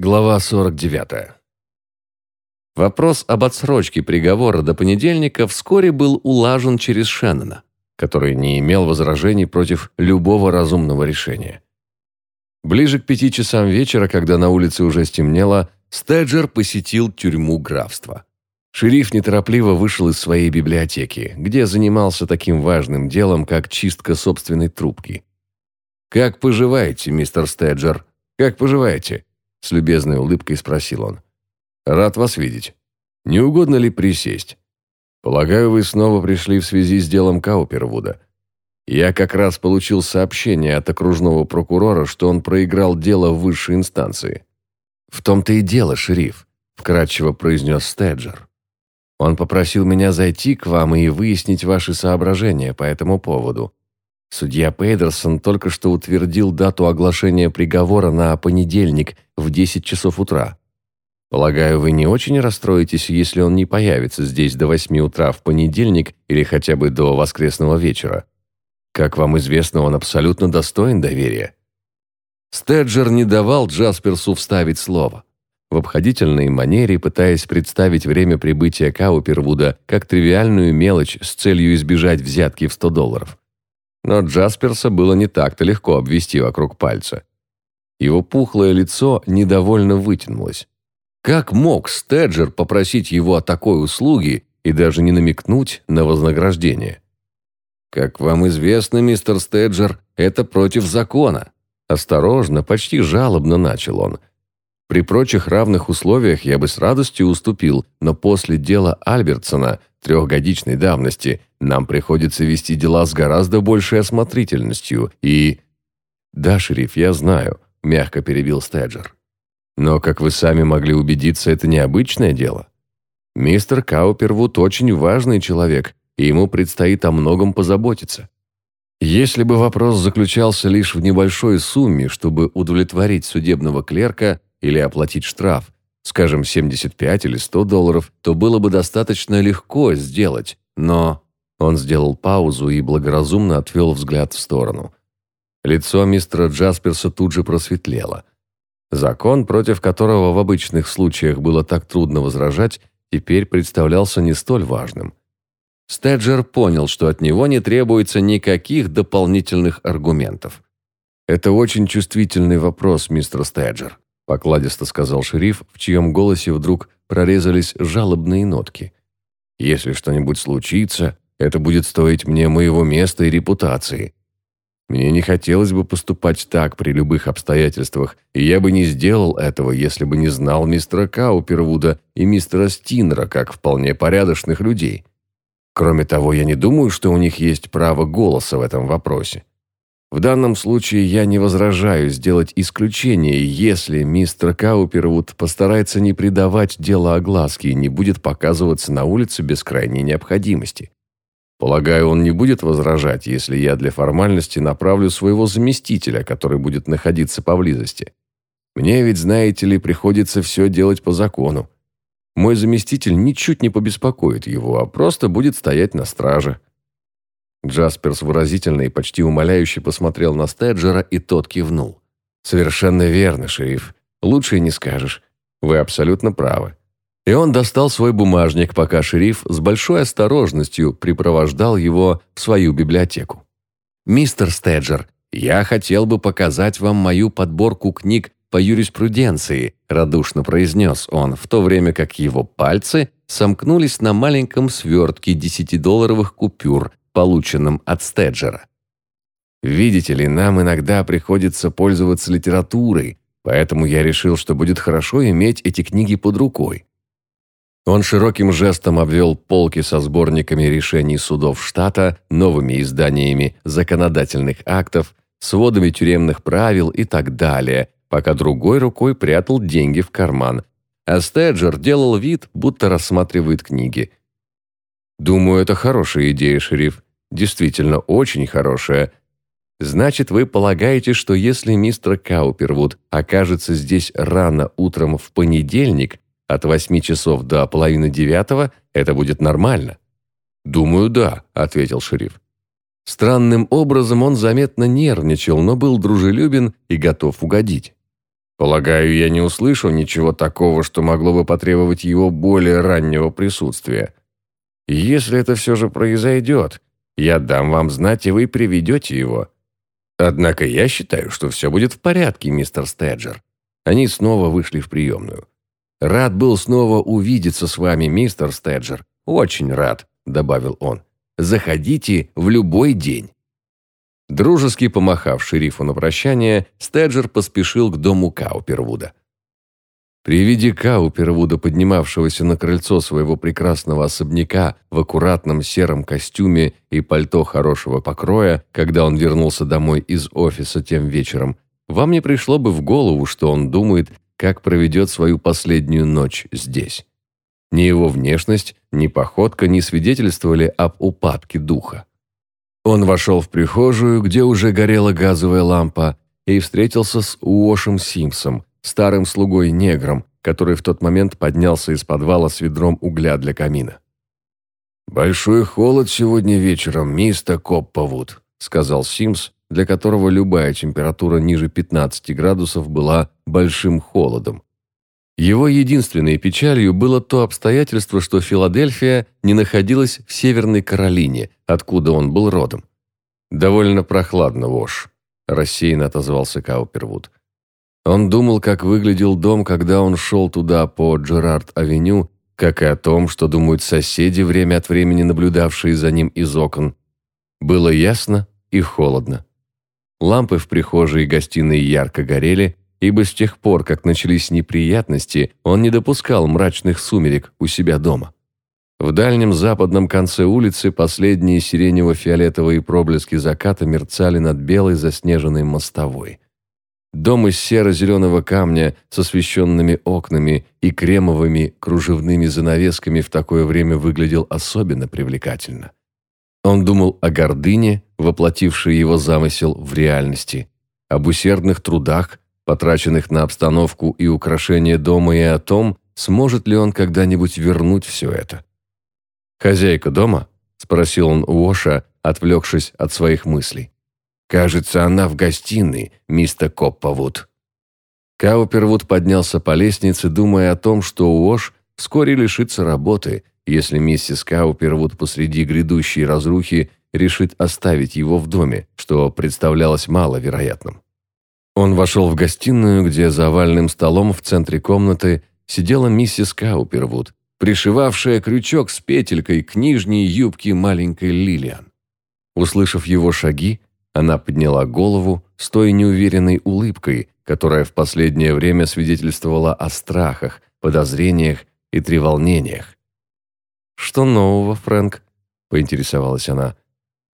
Глава 49. Вопрос об отсрочке приговора до понедельника вскоре был улажен через Шеннона, который не имел возражений против любого разумного решения. Ближе к пяти часам вечера, когда на улице уже стемнело, Стеджер посетил тюрьму графства. Шериф неторопливо вышел из своей библиотеки, где занимался таким важным делом, как чистка собственной трубки. «Как поживаете, мистер Стеджер? Как поживаете?» С любезной улыбкой спросил он. «Рад вас видеть. Не угодно ли присесть? Полагаю, вы снова пришли в связи с делом Каупервуда. Я как раз получил сообщение от окружного прокурора, что он проиграл дело в высшей инстанции». «В том-то и дело, шериф», – вкратчиво произнес Стеджер. «Он попросил меня зайти к вам и выяснить ваши соображения по этому поводу. Судья Пейдерсон только что утвердил дату оглашения приговора на понедельник в 10 часов утра. Полагаю, вы не очень расстроитесь, если он не появится здесь до 8 утра в понедельник или хотя бы до воскресного вечера. Как вам известно, он абсолютно достоин доверия. Стеджер не давал Джасперсу вставить слово. В обходительной манере, пытаясь представить время прибытия Каупервуда как тривиальную мелочь с целью избежать взятки в 100 долларов. Но Джасперса было не так-то легко обвести вокруг пальца. Его пухлое лицо недовольно вытянулось. Как мог Стеджер попросить его о такой услуге и даже не намекнуть на вознаграждение? «Как вам известно, мистер Стеджер, это против закона». Осторожно, почти жалобно начал он. При прочих равных условиях я бы с радостью уступил, но после дела Альбертсона трехгодичной давности нам приходится вести дела с гораздо большей осмотрительностью и... «Да, шериф, я знаю», – мягко перебил Стеджер. «Но, как вы сами могли убедиться, это необычное дело. Мистер Каупервуд очень важный человек, и ему предстоит о многом позаботиться. Если бы вопрос заключался лишь в небольшой сумме, чтобы удовлетворить судебного клерка или оплатить штраф, скажем, 75 или 100 долларов, то было бы достаточно легко сделать, но... Он сделал паузу и благоразумно отвел взгляд в сторону. Лицо мистера Джасперса тут же просветлело. Закон, против которого в обычных случаях было так трудно возражать, теперь представлялся не столь важным. Стеджер понял, что от него не требуется никаких дополнительных аргументов. «Это очень чувствительный вопрос, мистер Стеджер», покладисто сказал шериф, в чьем голосе вдруг прорезались жалобные нотки. «Если что-нибудь случится, это будет стоить мне моего места и репутации. Мне не хотелось бы поступать так при любых обстоятельствах, и я бы не сделал этого, если бы не знал мистера Каупервуда и мистера Стинера как вполне порядочных людей. Кроме того, я не думаю, что у них есть право голоса в этом вопросе. В данном случае я не возражаю сделать исключение, если мистер Каупервуд постарается не придавать дело огласки и не будет показываться на улице без крайней необходимости. Полагаю, он не будет возражать, если я для формальности направлю своего заместителя, который будет находиться поблизости. Мне ведь, знаете ли, приходится все делать по закону. Мой заместитель ничуть не побеспокоит его, а просто будет стоять на страже. Джасперс выразительно и почти умоляюще посмотрел на Стеджера, и тот кивнул. «Совершенно верно, шериф. Лучше и не скажешь. Вы абсолютно правы». И он достал свой бумажник, пока шериф с большой осторожностью припровождал его в свою библиотеку. «Мистер Стеджер, я хотел бы показать вам мою подборку книг по юриспруденции», радушно произнес он, в то время как его пальцы сомкнулись на маленьком свертке десятидолларовых купюр, полученном от Стеджера. Видите ли, нам иногда приходится пользоваться литературой, поэтому я решил, что будет хорошо иметь эти книги под рукой. Он широким жестом обвел полки со сборниками решений судов штата, новыми изданиями законодательных актов, сводами тюремных правил и так далее, пока другой рукой прятал деньги в карман. А Стеджер делал вид, будто рассматривает книги. «Думаю, это хорошая идея, шериф. Действительно, очень хорошая. Значит, вы полагаете, что если мистер Каупервуд окажется здесь рано утром в понедельник, от восьми часов до половины девятого, это будет нормально?» «Думаю, да», — ответил шериф. Странным образом он заметно нервничал, но был дружелюбен и готов угодить. Полагаю, я не услышал ничего такого, что могло бы потребовать его более раннего присутствия. Если это все же произойдет, я дам вам знать, и вы приведете его. Однако я считаю, что все будет в порядке, мистер Стеджер. Они снова вышли в приемную. «Рад был снова увидеться с вами, мистер Стеджер. Очень рад», — добавил он. «Заходите в любой день». Дружески помахав шерифу на прощание, Стеджер поспешил к дому Каупервуда. При виде Каупервуда, поднимавшегося на крыльцо своего прекрасного особняка в аккуратном сером костюме и пальто хорошего покроя, когда он вернулся домой из офиса тем вечером, вам не пришло бы в голову, что он думает, как проведет свою последнюю ночь здесь. Ни его внешность, ни походка не свидетельствовали об упадке духа. Он вошел в прихожую, где уже горела газовая лампа, и встретился с Уошем Симсом, старым слугой-негром, который в тот момент поднялся из подвала с ведром угля для камина. «Большой холод сегодня вечером, мистер Копповуд», сказал Симс, для которого любая температура ниже 15 градусов была большим холодом. Его единственной печалью было то обстоятельство, что Филадельфия не находилась в Северной Каролине, откуда он был родом. «Довольно прохладно, Вош», – рассеянно отозвался Каупервуд. Он думал, как выглядел дом, когда он шел туда по Джерард-авеню, как и о том, что думают соседи, время от времени наблюдавшие за ним из окон. Было ясно и холодно. Лампы в прихожей и гостиной ярко горели, ибо с тех пор, как начались неприятности, он не допускал мрачных сумерек у себя дома. В дальнем западном конце улицы последние сиренево-фиолетовые проблески заката мерцали над белой заснеженной мостовой. Дом из серо-зеленого камня с освещенными окнами и кремовыми кружевными занавесками в такое время выглядел особенно привлекательно. Он думал о гордыне, воплотившей его замысел в реальности, об усердных трудах, потраченных на обстановку и украшение дома, и о том, сможет ли он когда-нибудь вернуть все это. «Хозяйка дома?» – спросил он у Оша, отвлекшись от своих мыслей. «Кажется, она в гостиной, мистер Копповуд». Каупервуд поднялся по лестнице, думая о том, что Уош вскоре лишится работы, если миссис Каупервуд посреди грядущей разрухи решит оставить его в доме, что представлялось маловероятным. Он вошел в гостиную, где за овальным столом в центре комнаты сидела миссис Каупервуд пришивавшая крючок с петелькой к нижней юбке маленькой Лилиан. Услышав его шаги, она подняла голову с той неуверенной улыбкой, которая в последнее время свидетельствовала о страхах, подозрениях и треволнениях. «Что нового, Фрэнк?» – поинтересовалась она.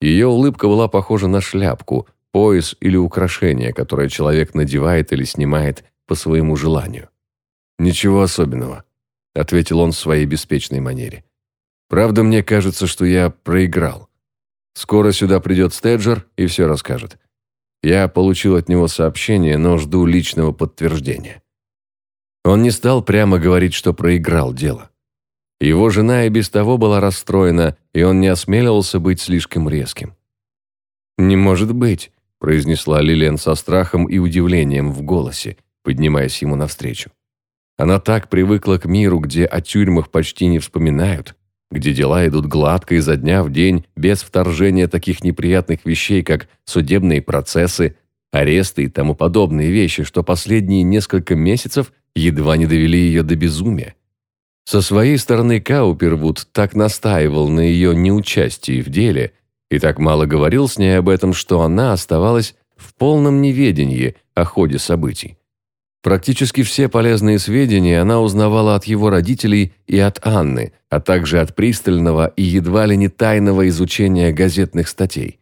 Ее улыбка была похожа на шляпку, пояс или украшение, которое человек надевает или снимает по своему желанию. «Ничего особенного ответил он в своей беспечной манере. Правда, мне кажется, что я проиграл. Скоро сюда придет Стеджер и все расскажет. Я получил от него сообщение, но жду личного подтверждения. Он не стал прямо говорить, что проиграл дело. Его жена и без того была расстроена, и он не осмеливался быть слишком резким. «Не может быть», – произнесла Лилиан со страхом и удивлением в голосе, поднимаясь ему навстречу. Она так привыкла к миру, где о тюрьмах почти не вспоминают, где дела идут гладко изо дня в день, без вторжения таких неприятных вещей, как судебные процессы, аресты и тому подобные вещи, что последние несколько месяцев едва не довели ее до безумия. Со своей стороны Каупервуд так настаивал на ее неучастии в деле и так мало говорил с ней об этом, что она оставалась в полном неведении о ходе событий. Практически все полезные сведения она узнавала от его родителей и от Анны, а также от пристального и едва ли не тайного изучения газетных статей.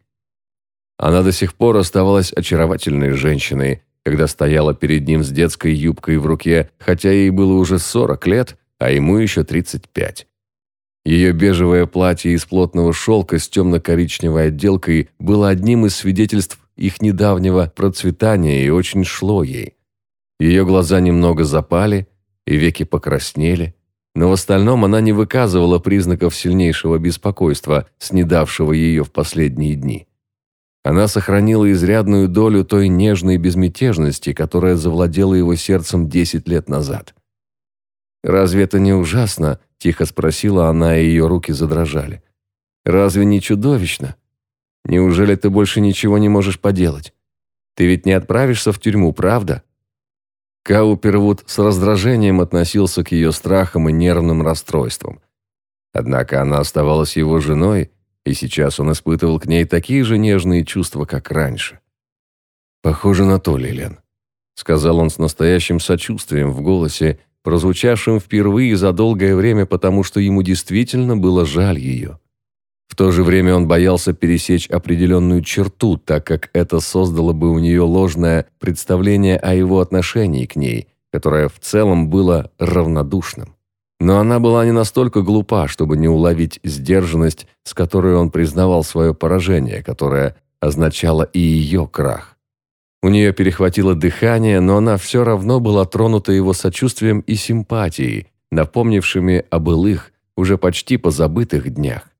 Она до сих пор оставалась очаровательной женщиной, когда стояла перед ним с детской юбкой в руке, хотя ей было уже 40 лет, а ему еще 35. Ее бежевое платье из плотного шелка с темно-коричневой отделкой было одним из свидетельств их недавнего процветания и очень шло ей. Ее глаза немного запали, и веки покраснели, но в остальном она не выказывала признаков сильнейшего беспокойства, снедавшего ее в последние дни. Она сохранила изрядную долю той нежной безмятежности, которая завладела его сердцем десять лет назад. «Разве это не ужасно?» – тихо спросила она, и ее руки задрожали. «Разве не чудовищно? Неужели ты больше ничего не можешь поделать? Ты ведь не отправишься в тюрьму, правда?» Каупервуд с раздражением относился к ее страхам и нервным расстройствам. Однако она оставалась его женой, и сейчас он испытывал к ней такие же нежные чувства, как раньше. «Похоже на то, Лилен», — сказал он с настоящим сочувствием в голосе, прозвучавшим впервые за долгое время, потому что ему действительно было жаль ее. В то же время он боялся пересечь определенную черту, так как это создало бы у нее ложное представление о его отношении к ней, которое в целом было равнодушным. Но она была не настолько глупа, чтобы не уловить сдержанность, с которой он признавал свое поражение, которое означало и ее крах. У нее перехватило дыхание, но она все равно была тронута его сочувствием и симпатией, напомнившими о былых, уже почти позабытых днях.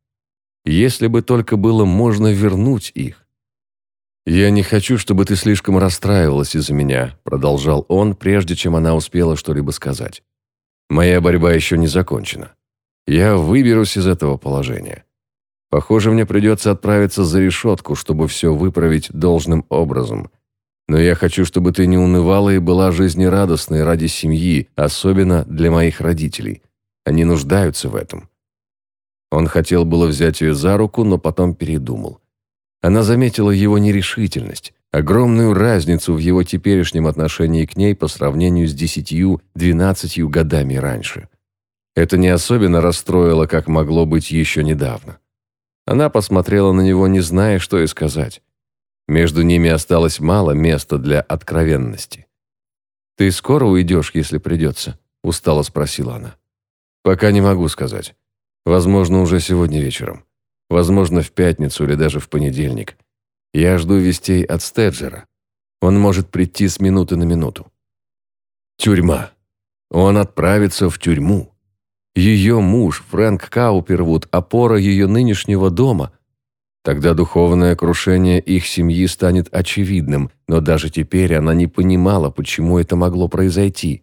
Если бы только было можно вернуть их. «Я не хочу, чтобы ты слишком расстраивалась из-за меня», продолжал он, прежде чем она успела что-либо сказать. «Моя борьба еще не закончена. Я выберусь из этого положения. Похоже, мне придется отправиться за решетку, чтобы все выправить должным образом. Но я хочу, чтобы ты не унывала и была жизнерадостной ради семьи, особенно для моих родителей. Они нуждаются в этом. Он хотел было взять ее за руку, но потом передумал. Она заметила его нерешительность, огромную разницу в его теперешнем отношении к ней по сравнению с десятью-двенадцатью годами раньше. Это не особенно расстроило, как могло быть еще недавно. Она посмотрела на него, не зная, что и сказать. Между ними осталось мало места для откровенности. «Ты скоро уйдешь, если придется?» – устало спросила она. «Пока не могу сказать. Возможно, уже сегодня вечером. Возможно, в пятницу или даже в понедельник. Я жду вестей от Стеджера. Он может прийти с минуты на минуту. Тюрьма. Он отправится в тюрьму. Ее муж, Фрэнк Каупервуд, опора ее нынешнего дома. Тогда духовное крушение их семьи станет очевидным, но даже теперь она не понимала, почему это могло произойти.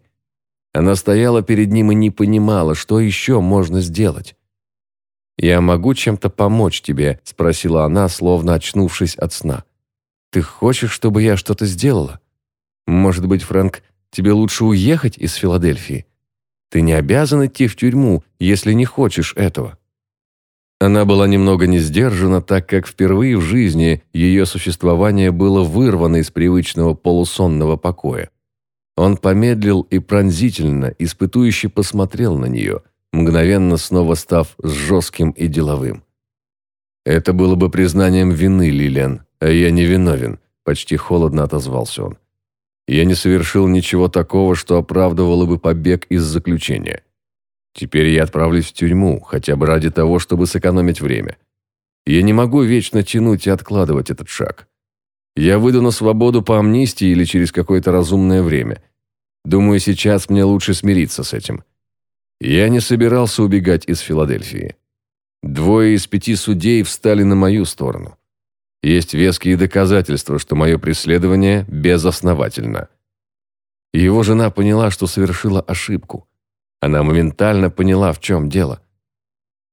Она стояла перед ним и не понимала, что еще можно сделать. «Я могу чем-то помочь тебе?» – спросила она, словно очнувшись от сна. «Ты хочешь, чтобы я что-то сделала? Может быть, Фрэнк, тебе лучше уехать из Филадельфии? Ты не обязан идти в тюрьму, если не хочешь этого». Она была немного не сдержана, так как впервые в жизни ее существование было вырвано из привычного полусонного покоя. Он помедлил и пронзительно, испытующе посмотрел на нее – мгновенно снова став жестким и деловым. «Это было бы признанием вины, Лилиан, а я не виновен», – почти холодно отозвался он. «Я не совершил ничего такого, что оправдывало бы побег из заключения. Теперь я отправлюсь в тюрьму, хотя бы ради того, чтобы сэкономить время. Я не могу вечно тянуть и откладывать этот шаг. Я выйду на свободу по амнистии или через какое-то разумное время. Думаю, сейчас мне лучше смириться с этим. Я не собирался убегать из Филадельфии. Двое из пяти судей встали на мою сторону. Есть веские доказательства, что мое преследование безосновательно. Его жена поняла, что совершила ошибку. Она моментально поняла, в чем дело.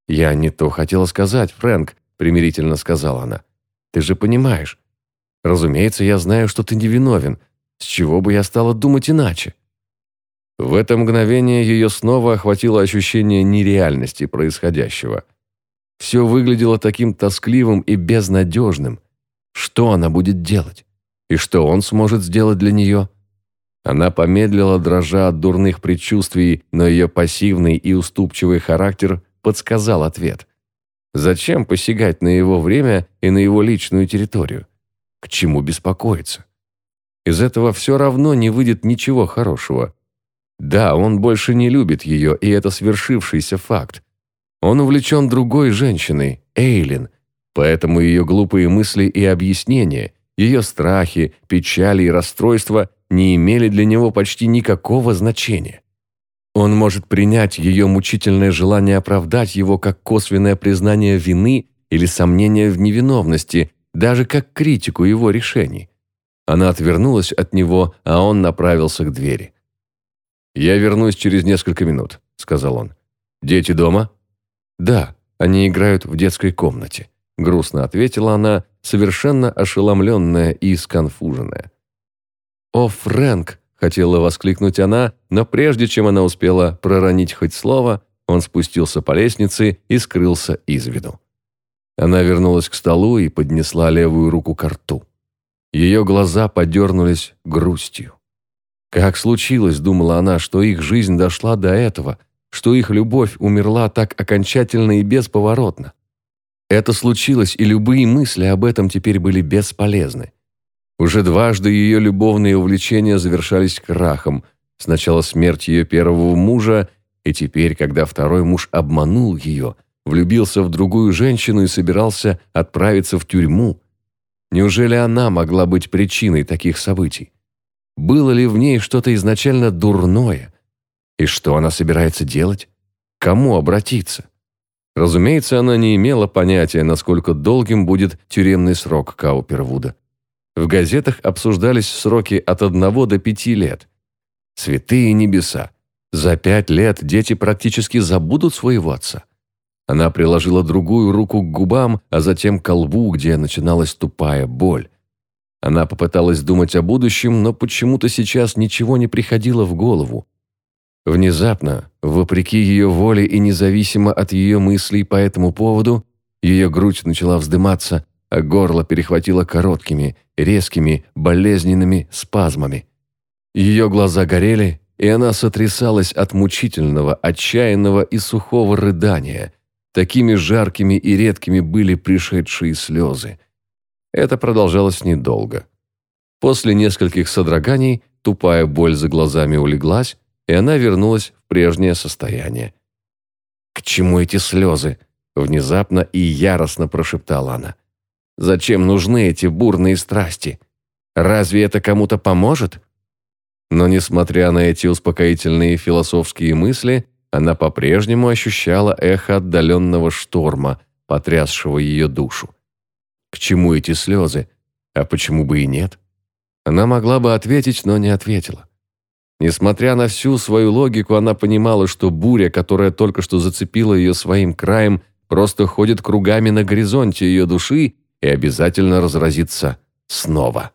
«Я не то хотела сказать, Фрэнк», — примирительно сказала она. «Ты же понимаешь. Разумеется, я знаю, что ты невиновен. С чего бы я стала думать иначе?» В это мгновение ее снова охватило ощущение нереальности происходящего. Все выглядело таким тоскливым и безнадежным. Что она будет делать? И что он сможет сделать для нее? Она помедлила, дрожа от дурных предчувствий, но ее пассивный и уступчивый характер подсказал ответ. Зачем посягать на его время и на его личную территорию? К чему беспокоиться? Из этого все равно не выйдет ничего хорошего. Да, он больше не любит ее, и это свершившийся факт. Он увлечен другой женщиной, Эйлин, поэтому ее глупые мысли и объяснения, ее страхи, печали и расстройства не имели для него почти никакого значения. Он может принять ее мучительное желание оправдать его как косвенное признание вины или сомнение в невиновности, даже как критику его решений. Она отвернулась от него, а он направился к двери. «Я вернусь через несколько минут», — сказал он. «Дети дома?» «Да, они играют в детской комнате», — грустно ответила она, совершенно ошеломленная и сконфуженная. «О, Фрэнк!» — хотела воскликнуть она, но прежде чем она успела проронить хоть слово, он спустился по лестнице и скрылся из виду. Она вернулась к столу и поднесла левую руку к рту. Ее глаза подернулись грустью. Как случилось, думала она, что их жизнь дошла до этого, что их любовь умерла так окончательно и бесповоротно. Это случилось, и любые мысли об этом теперь были бесполезны. Уже дважды ее любовные увлечения завершались крахом. Сначала смерть ее первого мужа, и теперь, когда второй муж обманул ее, влюбился в другую женщину и собирался отправиться в тюрьму. Неужели она могла быть причиной таких событий? Было ли в ней что-то изначально дурное? И что она собирается делать? Кому обратиться? Разумеется, она не имела понятия, насколько долгим будет тюремный срок Каупервуда. В газетах обсуждались сроки от одного до пяти лет. Святые небеса! За пять лет дети практически забудут своего отца. Она приложила другую руку к губам, а затем к колбу, где начиналась тупая боль. Она попыталась думать о будущем, но почему-то сейчас ничего не приходило в голову. Внезапно, вопреки ее воле и независимо от ее мыслей по этому поводу, ее грудь начала вздыматься, а горло перехватило короткими, резкими, болезненными спазмами. Ее глаза горели, и она сотрясалась от мучительного, отчаянного и сухого рыдания. Такими жаркими и редкими были пришедшие слезы. Это продолжалось недолго. После нескольких содроганий тупая боль за глазами улеглась, и она вернулась в прежнее состояние. «К чему эти слезы?» – внезапно и яростно прошептала она. «Зачем нужны эти бурные страсти? Разве это кому-то поможет?» Но, несмотря на эти успокоительные философские мысли, она по-прежнему ощущала эхо отдаленного шторма, потрясшего ее душу. К чему эти слезы? А почему бы и нет? Она могла бы ответить, но не ответила. Несмотря на всю свою логику, она понимала, что буря, которая только что зацепила ее своим краем, просто ходит кругами на горизонте ее души и обязательно разразится снова.